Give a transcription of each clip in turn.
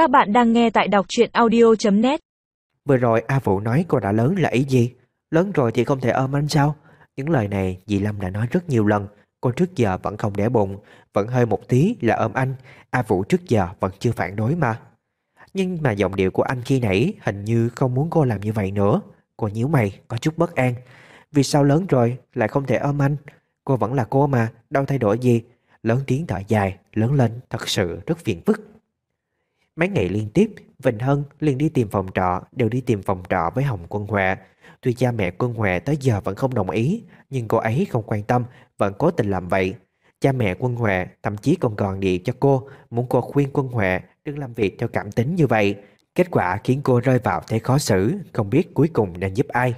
Các bạn đang nghe tại đọc truyện audio.net Vừa rồi A Vũ nói cô đã lớn là ý gì? Lớn rồi thì không thể ôm anh sao? Những lời này, dì Lâm đã nói rất nhiều lần. Cô trước giờ vẫn không để bụng, Vẫn hơi một tí là ôm anh. A Vũ trước giờ vẫn chưa phản đối mà. Nhưng mà giọng điệu của anh khi nãy Hình như không muốn cô làm như vậy nữa. Cô nhíu mày, có chút bất an. Vì sao lớn rồi, lại không thể ôm anh? Cô vẫn là cô mà, Đâu thay đổi gì? Lớn tiếng thở dài, Lớn lên thật sự rất phiền phức. Mấy ngày liên tiếp Vịnh Hân liền đi tìm phòng trọ Đều đi tìm phòng trọ với Hồng Quân Huệ. Tuy cha mẹ Quân Huệ tới giờ vẫn không đồng ý Nhưng cô ấy không quan tâm Vẫn cố tình làm vậy. Cha mẹ Quân Huệ thậm chí còn còn điện cho cô Muốn cô khuyên Quân Huệ đừng làm việc theo cảm tính như vậy. Kết quả khiến cô rơi vào thế khó xử Không biết cuối cùng nên giúp ai.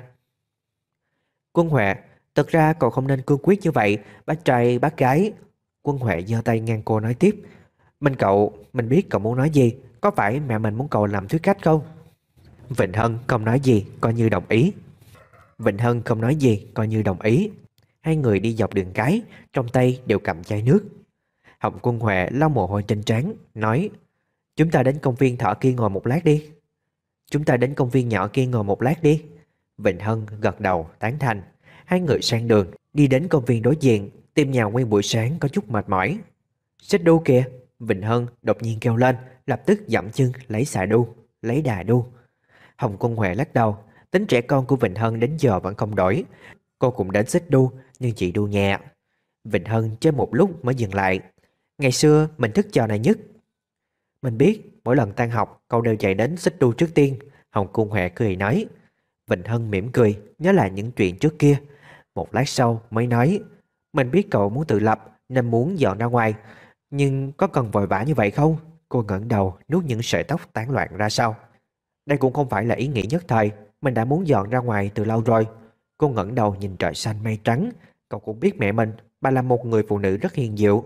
Quân Huệ Thật ra cậu không nên cương quyết như vậy. Bác trai bác gái. Quân Huệ giơ tay ngang cô nói tiếp Mình cậu, mình biết cậu muốn nói gì. Có phải mẹ mình muốn cậu làm thuyết khách không? Vịnh Hân không nói gì, Coi như đồng ý. Vịnh Hân không nói gì, Coi như đồng ý. Hai người đi dọc đường cái, Trong tay đều cầm chai nước. Hồng Quân Huệ lau mồ hôi trên trán, Nói, Chúng ta đến công viên thỏ kia ngồi một lát đi. Chúng ta đến công viên nhỏ kia ngồi một lát đi. Vịnh Hân gật đầu, tán thành. Hai người sang đường, Đi đến công viên đối diện, Tìm nhà nguyên buổi sáng có chút mệt mỏi. Xích đu kìa. Vịnh Hân đột nhiên kêu lên Lập tức dậm chân lấy xà đu, Lấy đà đu. Hồng Quân Huệ lắc đầu, Tính trẻ con của Vịnh Hân đến giờ vẫn không đổi. Cô cũng đến xích đu, Nhưng chỉ đu nhẹ. Vịnh Hân chơi một lúc mới dừng lại. Ngày xưa, mình thức trò này nhất. Mình biết, mỗi lần tan học, Cậu đều chạy đến xích đu trước tiên, Hồng Quân Huệ cười nói. Vịnh Hân mỉm cười, Nhớ lại những chuyện trước kia. Một lát sau mới nói, Mình biết cậu muốn tự lập, Nên muốn dọn ra ngoài, Nhưng có cần vội vã như vậy không? Cô ngẩng đầu nuốt những sợi tóc tán loạn ra sau. Đây cũng không phải là ý nghĩ nhất thời Mình đã muốn dọn ra ngoài từ lâu rồi. Cô ngẩng đầu nhìn trời xanh mây trắng. Cậu cũng biết mẹ mình Bà là một người phụ nữ rất hiền diệu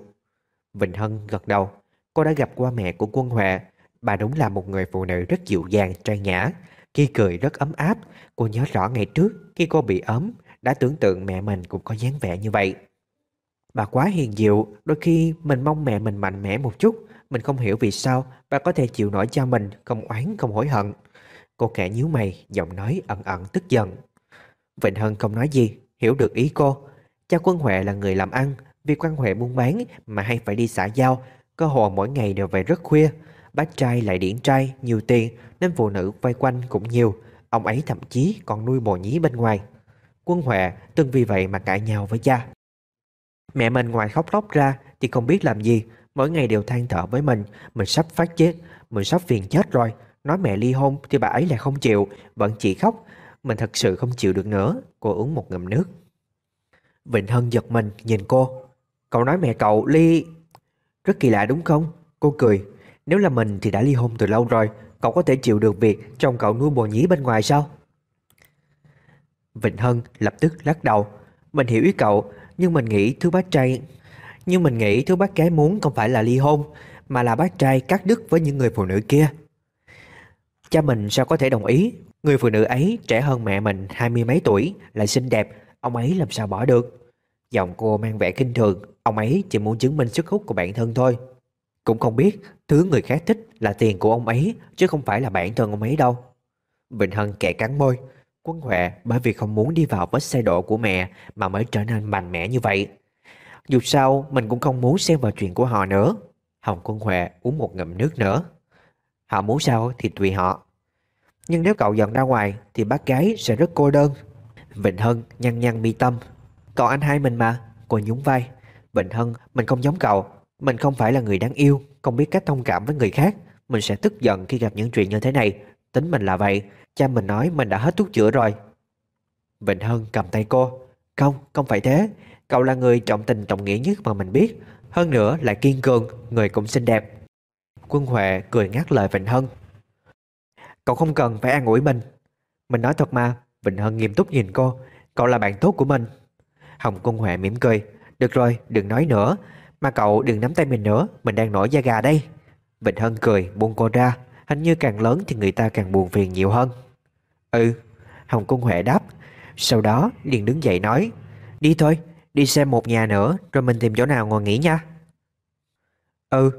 Vịnh Hân gật đầu. Cô đã gặp qua mẹ của quân Huệ. Bà đúng là một người phụ nữ rất dịu dàng, trang nhã Khi cười rất ấm áp. Cô nhớ rõ ngày trước Khi cô bị ốm Đã tưởng tượng mẹ mình cũng có dáng vẻ như vậy. Bà quá hiền diệu Đôi khi mình mong mẹ mình mạnh mẽ một chút. Mình không hiểu vì sao Bà có thể chịu nổi cha mình Không oán, không hối hận. Cô kẻ nhíu mày, Giọng nói ẩn ẩn tức giận. Vịnh Hân không nói gì, Hiểu được ý cô. Cha quân Huệ là người làm ăn, Vì quan Huệ buôn bán Mà hay phải đi xã giao. Cơ hồ mỗi ngày đều về rất khuya. Bác trai lại điển trai, Nhiều tiền, Nên phụ nữ vây quanh cũng nhiều. Ông ấy thậm chí còn nuôi bồ nhí bên ngoài. Quân Huệ từng vì vậy mà cãi nhau với cha. Mẹ mình ngoài khóc lóc ra Thì không biết làm gì Mỗi ngày đều than thở với mình Mình sắp phát chết, Mình sắp phiền chết rồi. Nói mẹ ly hôn thì bà ấy lại không chịu, Vẫn chỉ khóc. Mình thật sự không chịu được nữa, Cô uống một ngụm nước. Vịnh Hân giật mình, nhìn cô. Cậu nói mẹ cậu ly, Rất kỳ lạ đúng không? Cô cười. Nếu là mình thì đã ly hôn từ lâu rồi, Cậu có thể chịu được việc Trong cậu nuôi bồ nhí bên ngoài sao? Vịnh Hân lập tức lắc đầu. Mình hiểu ý cậu, Nhưng mình nghĩ thứ bác trai nhưng mình nghĩ thứ bác gái muốn không phải là ly hôn, Mà là bác trai cắt đứt với những người phụ nữ kia. Cha mình sao có thể đồng ý? Người phụ nữ ấy trẻ hơn mẹ mình hai mươi mấy tuổi, Lại xinh đẹp, Ông ấy làm sao bỏ được? Giọng cô mang vẻ kinh thường, Ông ấy chỉ muốn chứng minh sức hút của bản thân thôi. Cũng không biết Thứ người khác thích là tiền của ông ấy, Chứ không phải là bản thân ông ấy đâu. Bình Hân kẻ cắn môi, Quân Huệ, bởi vì không muốn đi vào vết xe độ của mẹ Mà mới trở nên mạnh mẽ như vậy dù sao mình cũng không muốn xen vào chuyện của họ nữa. Hồng Quân Huệ uống một ngụm nước nữa. Họ muốn sao thì tùy họ. Nhưng nếu cậu dọn ra ngoài Thì bác gái sẽ rất cô đơn. Vịnh Hân nhăn nhăn mi tâm. Còn anh hai mình mà Cô nhún vai. Vịnh Hân mình không giống cậu. Mình không phải là người đáng yêu Không biết cách thông cảm với người khác. Mình sẽ tức giận khi gặp những chuyện như thế này. Tính mình là vậy Cha mình nói mình đã hết thuốc chữa rồi. Vịnh Hân cầm tay cô. Không, không phải thế. Cậu là người trọng tình trọng nghĩa nhất mà mình biết. Hơn nữa lại kiên cường, Người cũng xinh đẹp. Quân Huệ cười ngắt lời Vịnh Hân. Cậu không cần phải an ủi mình. Mình nói thật mà, Vịnh Hân nghiêm túc nhìn cô. Cậu là bạn tốt của mình. Hồng Quân Huệ mỉm cười. Được rồi, đừng nói nữa. Mà cậu đừng nắm tay mình nữa. Mình đang nổi da gà đây. Vịnh Hân cười, buông cô ra. Hình như càng lớn thì người ta càng buồn phiền nhiều hơn. Ừ Hồng Quân Huệ đáp. Sau đó liền đứng dậy nói, Đi thôi đi xem một nhà nữa Rồi mình tìm chỗ nào ngồi nghỉ nha Ừ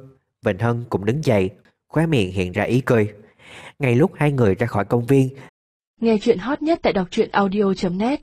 Vịnh Hân cũng đứng dậy khóe miệng hiện ra ý cười. Ngay lúc hai người ra khỏi công viên, Nghe chuyện hot nhất tại đọc truyện audio.net